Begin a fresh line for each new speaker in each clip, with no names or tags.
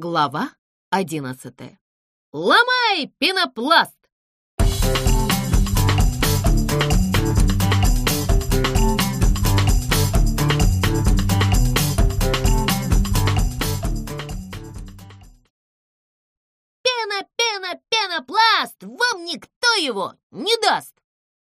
Глава одиннадцатая. «Ломай пенопласт!» «Пена, пена, пенопласт! Вам никто его не даст!»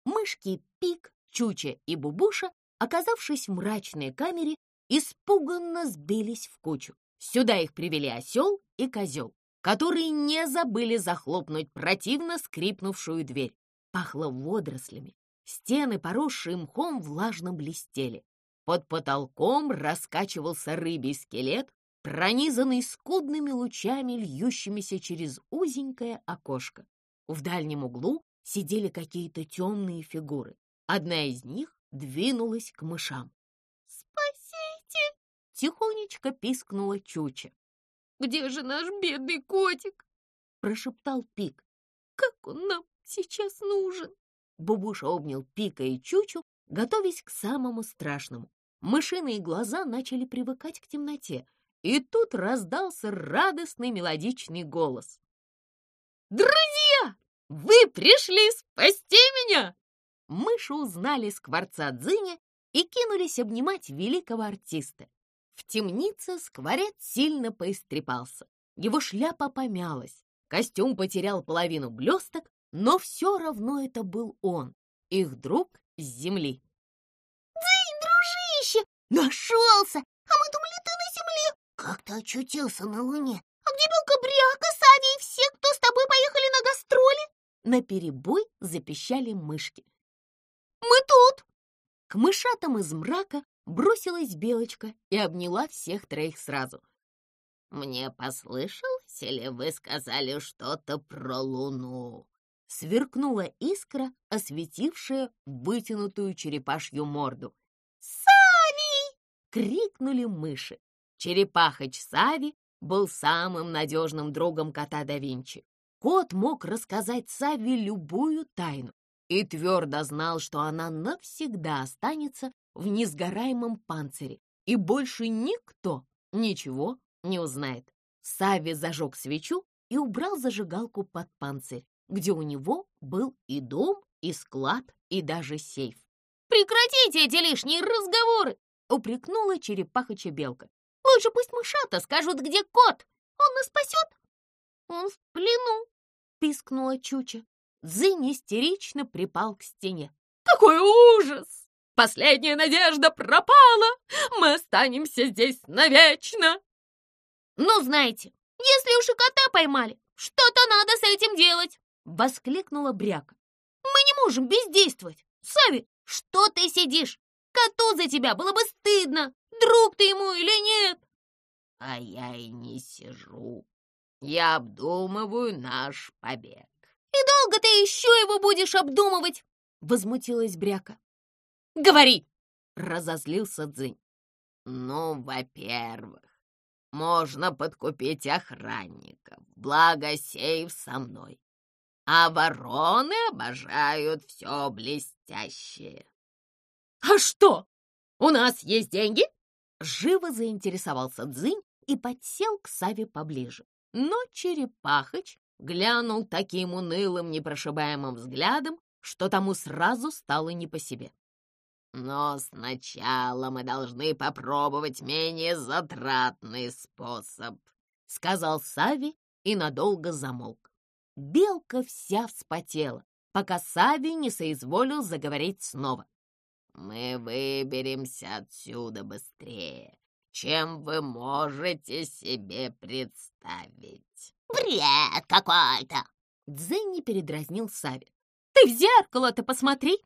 Мышки Пик, Чуча и Бубуша, оказавшись в мрачной камере, испуганно сбились в кучу. Сюда их привели осел и козел, которые не забыли захлопнуть противно скрипнувшую дверь. Пахло водорослями. Стены, поросшие мхом, влажно блестели. Под потолком раскачивался рыбий скелет, пронизанный скудными лучами, льющимися через узенькое окошко. В дальнем углу сидели какие-то темные фигуры. Одна из них двинулась к мышам. Тихонечко пискнула Чуча.
«Где же наш бедный котик?»
— прошептал Пик.
«Как он нам сейчас нужен?»
Бубуша обнял Пика и Чучу, готовясь к самому страшному. Мышиные глаза начали привыкать к темноте, и тут раздался радостный мелодичный голос.
«Друзья, вы пришли спасти меня!»
Мыши узнали скворца Дзыня и кинулись обнимать великого артиста. В темнице скворец сильно поистрепался. Его шляпа помялась, костюм потерял половину блесток, но все равно это был он, их друг с земли.
«Дзынь, дружище, нашелся! А мы думали, ты на земле! Как ты очутился на луне? А где Белка-Бряка, Сави и все, кто с тобой поехали на гастроли?»
На перебой запищали мышки.
«Мы тут!»
К мышатам из мрака бросилась белочка и обняла всех троих сразу.
«Мне послышалось, или вы сказали что-то про луну?»
Сверкнула искра, осветившая вытянутую черепашью морду.
«Сави!»
— крикнули мыши. Черепахач Сави был самым надежным другом кота да Винчи. Кот мог рассказать Сави любую тайну и твердо знал, что она навсегда останется в несгораемом панцире, и больше никто ничего не узнает. Сави зажег свечу и убрал зажигалку под панцирь, где у него был и дом, и склад, и даже сейф.
«Прекратите эти лишние разговоры!» — упрекнула черепахача белка. «Лучше пусть мышата скажут, где кот. Он нас спасет?» «Он в плену!» — пискнула Чуча.
Дзынь истерично припал к стене.
«Какой ужас! Последняя надежда пропала! Мы останемся здесь навечно!» «Ну, знаете, если уж и кота поймали, что-то надо с этим делать!» — воскликнула Бряка. «Мы не можем бездействовать! Сави, что ты сидишь? Коту за тебя было бы стыдно! Друг ты ему или нет?»
«А я и не сижу. Я обдумываю наш побег».
«И долго ты еще его будешь обдумывать?» — возмутилась Бряка.
«Говори!» — разозлился Дзынь.
«Ну, во-первых, можно подкупить охранников, благо сейф со мной. А вороны обожают все блестящее».
«А что, у нас есть деньги?» Живо заинтересовался Дзынь и подсел к Саве поближе. Но Черепахач глянул таким унылым, непрошибаемым взглядом, что тому сразу стало не по себе.
«Но сначала мы должны попробовать менее затратный способ», —
сказал Сави и надолго замолк. Белка вся вспотела, пока Сави не соизволил заговорить снова.
«Мы выберемся отсюда быстрее, чем вы можете себе представить».
«Бред какой-то!»
Дзенни передразнил Сави. «Ты в зеркало-то посмотри!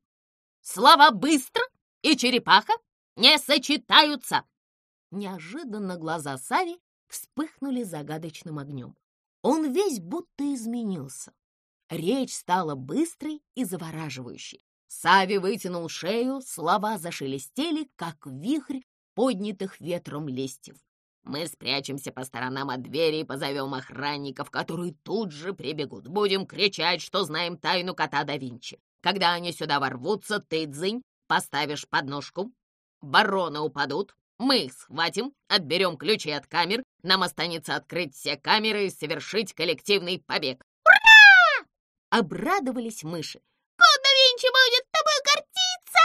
Слова «быстро» и «черепаха» не сочетаются!» Неожиданно глаза Сави вспыхнули загадочным огнем. Он весь будто изменился. Речь стала быстрой и завораживающей. Сави вытянул шею, слова зашелестели, как вихрь поднятых ветром листьев.
Мы спрячемся по сторонам от двери и позовем охранников, которые тут же прибегут. Будем кричать, что знаем тайну кота да Винчи. Когда они сюда ворвутся, ты, Дзынь, поставишь подножку. Бароны упадут, мы их схватим, отберем ключи от камер, Нам останется открыть все камеры и совершить коллективный побег.
Ура! Обрадовались мыши.
Кот да Винчи будет тобой гордиться!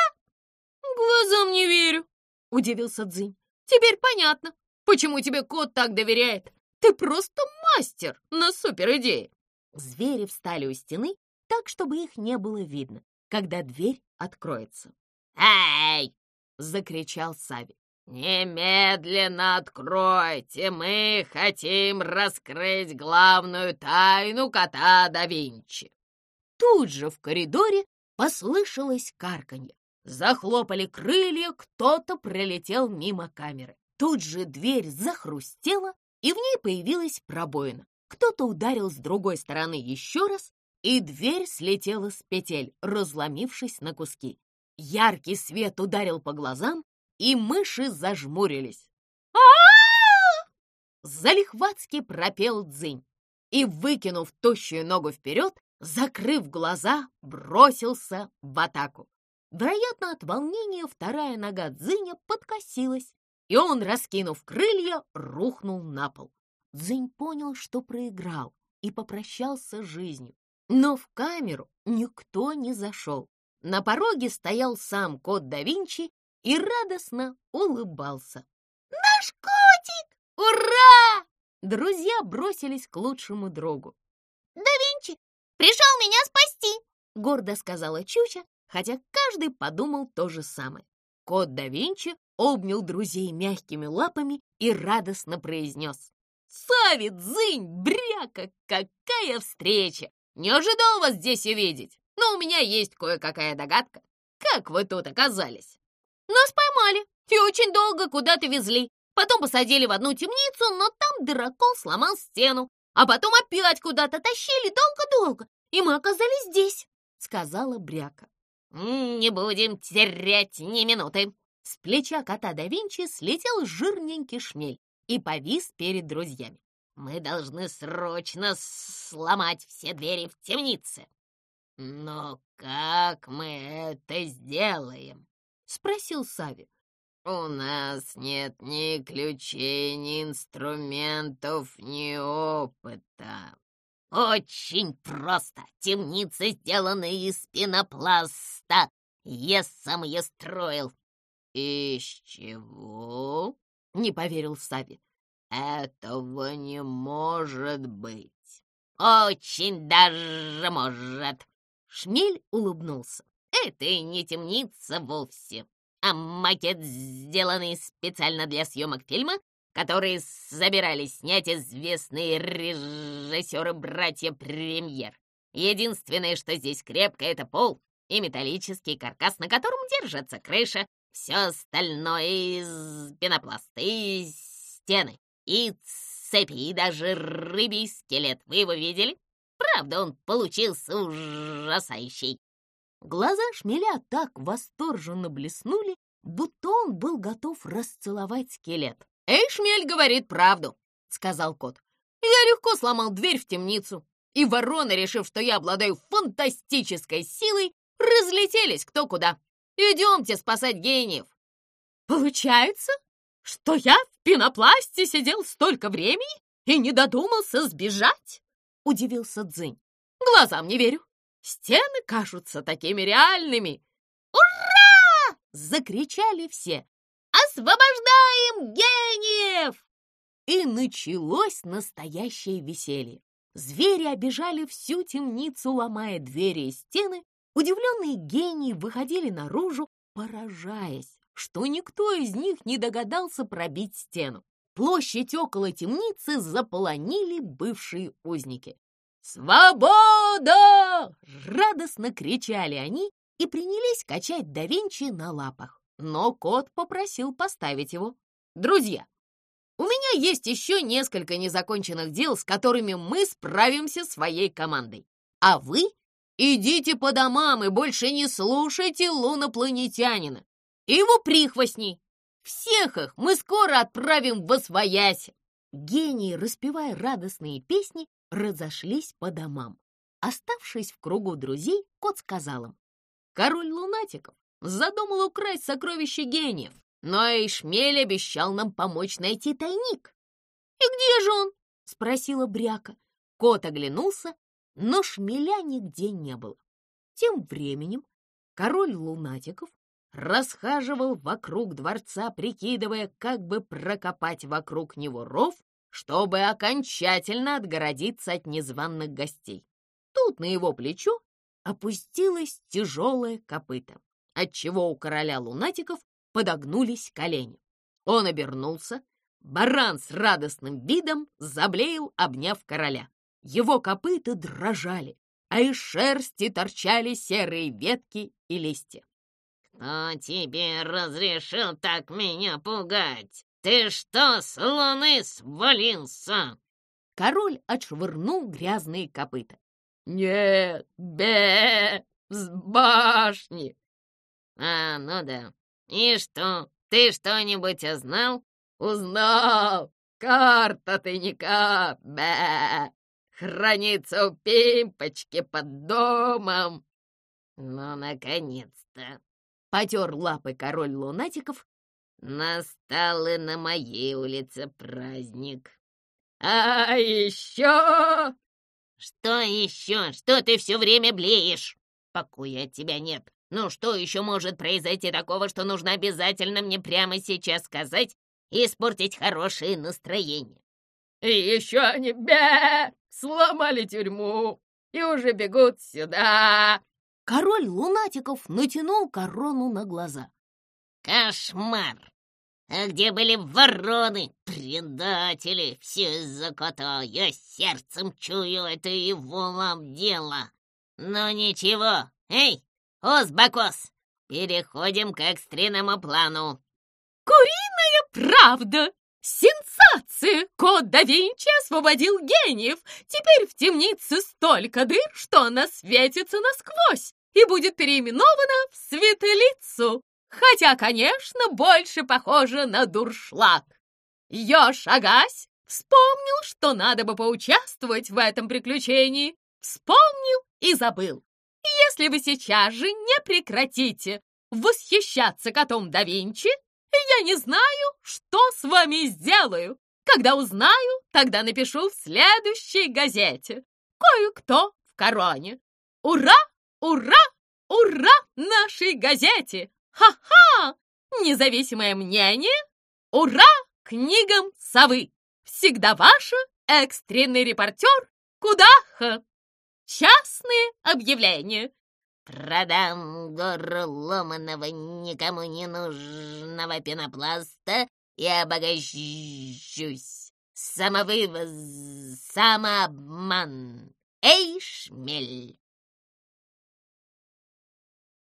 Глазам не верю, удивился Дзинь. Теперь понятно, почему тебе кот так доверяет. Ты просто мастер на супер идеи. Звери встали у стены так, чтобы их не было видно, когда дверь откроется.
«Эй!» — закричал Сави. «Немедленно откройте! Мы хотим раскрыть главную тайну кота да Винчи!»
Тут же в коридоре послышалось карканье. Захлопали крылья, кто-то пролетел мимо камеры. Тут же дверь захрустела, и в ней появилась пробоина. Кто-то ударил с другой стороны еще раз, и дверь слетела с петель, разломившись на куски. Яркий свет ударил по глазам, и мыши зажмурились. а Залихватски пропел Дзынь и, выкинув тощую ногу вперед, закрыв глаза, бросился в атаку. Вероятно, от волнения вторая нога Дзыня подкосилась, и он, раскинув крылья, рухнул на пол. Дзынь понял, что проиграл, и попрощался с жизнью. Но в камеру никто не зашел. На пороге стоял сам кот да Винчи и радостно улыбался.
«Наш котик!
Ура!» Друзья бросились к лучшему другу.
«Да Винчи пришел меня спасти!»
Гордо сказала Чуча, хотя каждый подумал то же самое. Кот да Винчи обнял друзей мягкими лапами и радостно произнес. «Сави, дзынь, бряка, какая встреча! Не ожидал вас здесь увидеть, но у меня есть кое-какая догадка. Как вы тут оказались?»
«Нас поймали и очень долго куда-то везли. Потом посадили в одну темницу, но там дракон сломал стену. А потом опять куда-то тащили долго-долго, и мы оказались здесь», — сказала Бряка.
«Не будем терять ни минуты!»
С плеча кота да Винчи слетел жирненький шмель и повис перед друзьями.
«Мы должны срочно сломать все двери в темнице!» «Но как мы это сделаем?» — спросил Сави. «У нас нет ни ключей, ни инструментов, ни опыта». «Очень просто. Темница сделана из пенопласта. Я сам ее строил». «Из чего?» — не поверил Сави. «Этого не может быть». «Очень даже может». Шмель улыбнулся. «Это и не темница вовсе, а макет, сделанный специально для съемок фильма, которые собирались снять известные режиссеры-братья Премьер. Единственное, что здесь крепко, это пол и металлический каркас, на котором держится крыша. Все остальное из пенопласта, и стены, и цепи, и даже рыбий скелет. Вы его видели? Правда, он получился ужасающий.
Глаза шмеля так восторженно блеснули, будто он был готов расцеловать скелет.
«Эй, шмель говорит правду», — сказал кот. «Я легко сломал дверь в темницу, и вороны, решив, что я обладаю фантастической силой, разлетелись кто куда. Идемте спасать гениев».
«Получается, что я в пенопласте сидел столько времени и не додумался сбежать?» — удивился Дзынь. «Глазам не верю. Стены кажутся такими реальными».
«Ура!»
— закричали все.
«Освобождаем гениев!»
И началось настоящее веселье. Звери обижали всю темницу, ломая двери и стены. Удивленные гении выходили наружу, поражаясь, что никто из них не догадался пробить стену. Площадь около темницы заполонили бывшие узники. «Свобода!» — радостно кричали они и принялись качать да Винчи на лапах но кот попросил поставить его. «Друзья, у меня есть еще несколько незаконченных дел, с которыми мы справимся своей командой. А вы идите по домам и больше не слушайте лунопланетянина и его прихвостней. Всех их мы скоро отправим в Освояси». Гении, распевая радостные песни, разошлись по домам. Оставшись в кругу друзей, кот сказал им, «Король лунатиков задумал украсть сокровища гениев, но Эйшмель обещал нам помочь найти тайник. «И где же он?» — спросила Бряка. Кот оглянулся, но шмеля нигде не было. Тем временем король лунатиков расхаживал вокруг дворца, прикидывая, как бы прокопать вокруг него ров, чтобы окончательно отгородиться от незваных гостей. Тут на его плечо опустилось тяжелое копыто, отчего у короля лунатиков подогнулись колени. Он обернулся, баран с радостным видом заблеял, обняв короля. Его копыта дрожали, а из шерсти торчали серые ветки и листья.
«Кто тебе разрешил так меня пугать? Ты что, с луны свалился?»
Король отшвырнул грязные копыта.
«Нет, бе, с башни!»
«А, ну да. И что, ты что-нибудь узнал?»
«Узнал! Карта тайника, бе, хранится у Пимпочки под домом!»
«Ну, наконец-то!»
— потер лапы король лунатиков.
«Настал и на моей улице праздник!»
«А еще...»
«Что еще? Что ты все время блеешь? Покоя от тебя нет. Ну что еще может произойти такого, что нужно обязательно мне прямо сейчас сказать и испортить хорошее настроение?»
«И еще они бе сломали тюрьму и уже бегут сюда!»
Король лунатиков натянул корону на глаза.
«Кошмар! А где были вороны, предатели? Все из-за кота. Я сердцем чую, это его вам дело. Но ничего. Эй, Озбакос, переходим к экстренному плану.
Куриная правда! Сенсация! Кот да Винчи освободил гениев. Теперь в темнице столько дыр, что она светится насквозь и будет переименована в Светлицу хотя, конечно, больше похоже на дуршлаг. Ёж Агась вспомнил, что надо бы поучаствовать в этом приключении. Вспомнил и забыл. Если вы сейчас же не прекратите восхищаться котом да Винчи, я не знаю, что с вами сделаю. Когда узнаю, тогда напишу в следующей газете. Кое-кто в короне. Ура! Ура! Ура нашей газете! Ха-ха! Независимое мнение! Ура книгам совы! Всегда ваша экстренный репортер Кудаха! Частные объявления.
Продам гору ломаного никому не нужного пенопласта и обогащусь. Самовывоз, самообман. Эй, шмель!